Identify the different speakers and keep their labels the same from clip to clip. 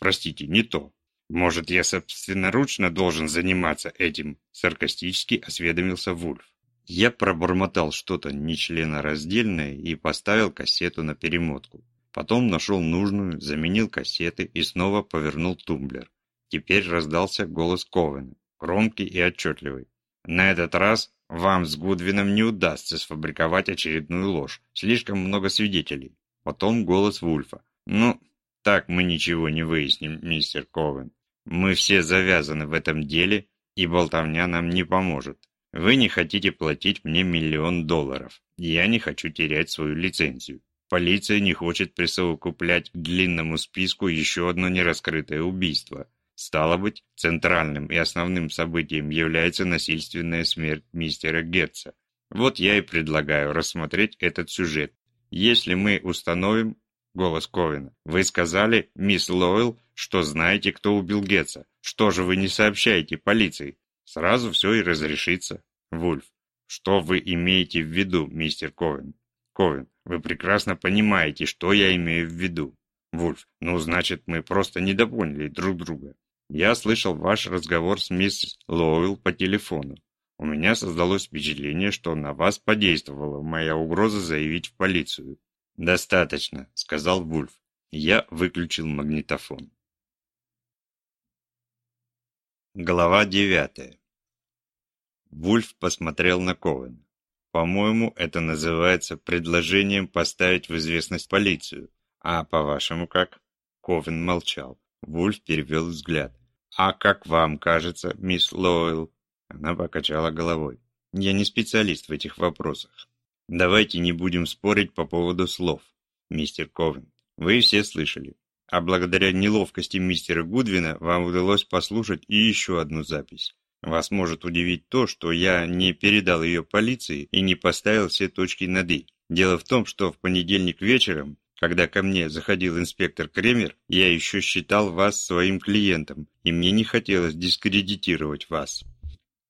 Speaker 1: простите, не то. Может, я собственноручно должен заниматься этим? Саркастически осведомился Вульф. Я пробормотал что-то нечленораздельное и поставил кассету на перемотку. Потом нашел нужную, заменил кассеты и снова повернул тумблер. Теперь раздался голос Ковена, громкий и отчетливый. На этот раз вам с Гудвином не удастся сфабриковать очередную ложь. Слишком много свидетелей. Потом голос Вульфа. Ну, так мы ничего не выясним, мистер Ковен. Мы все завязаны в этом деле, и болтовня нам не поможет. Вы не хотите платить мне миллион долларов. Я не хочу терять свою лицензию. Полиция не хочет присовокуплять к длинному списку еще одно нераскрытое убийство. Стало быть, центральным и основным событием является насильственная смерть мистера Гетца. Вот я и предлагаю рассмотреть этот сюжет. Если мы установим... Голос Ковина. Вы сказали, мисс Лойл, что знаете, кто убил Гетца. Что же вы не сообщаете полиции? Сразу все и разрешится. Вульф. Что вы имеете в виду, мистер Ковин? Ковин. Вы прекрасно понимаете, что я имею в виду. Вульф. Ну, значит, мы просто недопоняли друг друга. Я слышал ваш разговор с мисс Лоуэлл по телефону. У меня создалось впечатление, что на вас подействовала моя угроза заявить в полицию. «Достаточно», — сказал Вульф. Я выключил магнитофон. Глава девятая. Вульф посмотрел на Ковена. По-моему, это называется предложением поставить в известность полицию. А по-вашему как? Ковен молчал. Вульф перевел взгляд. А как вам кажется, мисс Лоуэлл? Она покачала головой. Я не специалист в этих вопросах. Давайте не будем спорить по поводу слов, мистер Ковен. Вы все слышали. А благодаря неловкости мистера Гудвина вам удалось послушать и еще одну запись. Вас может удивить то, что я не передал ее полиции и не поставил все точки над «и». Дело в том, что в понедельник вечером, когда ко мне заходил инспектор Кремер, я еще считал вас своим клиентом, и мне не хотелось дискредитировать вас.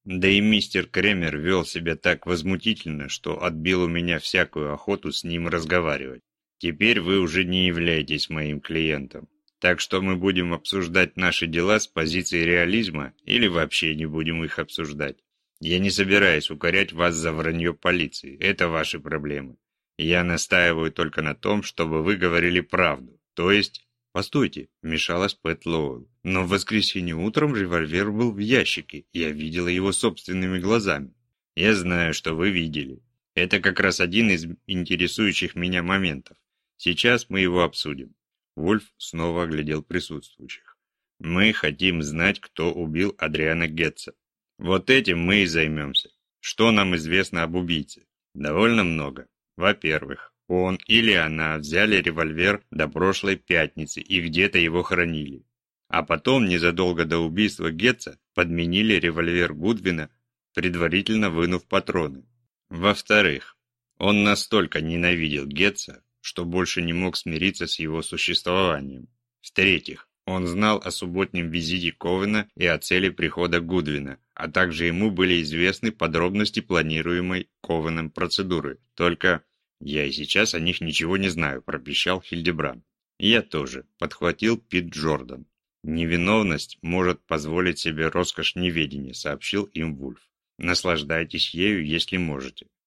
Speaker 1: Да и мистер Кремер вел себя так возмутительно, что отбил у меня всякую охоту с ним разговаривать. Теперь вы уже не являетесь моим клиентом. Так что мы будем обсуждать наши дела с позиции реализма или вообще не будем их обсуждать. Я не собираюсь укорять вас за вранье полиции. Это ваши проблемы. Я настаиваю только на том, чтобы вы говорили правду. То есть... Постойте, вмешалась Пэт Лоуэлл. Но в воскресенье утром револьвер был в ящике. Я видела его собственными глазами. Я знаю, что вы видели. Это как раз один из интересующих меня моментов. Сейчас мы его обсудим. Вульф снова оглядел присутствующих. «Мы хотим знать, кто убил Адриана Гетца. Вот этим мы и займемся. Что нам известно об убийце? Довольно много. Во-первых, он или она взяли револьвер до прошлой пятницы и где-то его хранили. А потом, незадолго до убийства Гетца, подменили револьвер Гудвина, предварительно вынув патроны. Во-вторых, он настолько ненавидел Гетца, что больше не мог смириться с его существованием. В-третьих, он знал о субботнем визите Ковена и о цели прихода Гудвина, а также ему были известны подробности планируемой Ковеном процедуры. Только я и сейчас о них ничего не знаю, пропищал Хильдебранд. Я тоже, подхватил Пит Джордан. Невиновность может позволить себе роскошь неведения, сообщил им Вульф. Наслаждайтесь ею, если можете.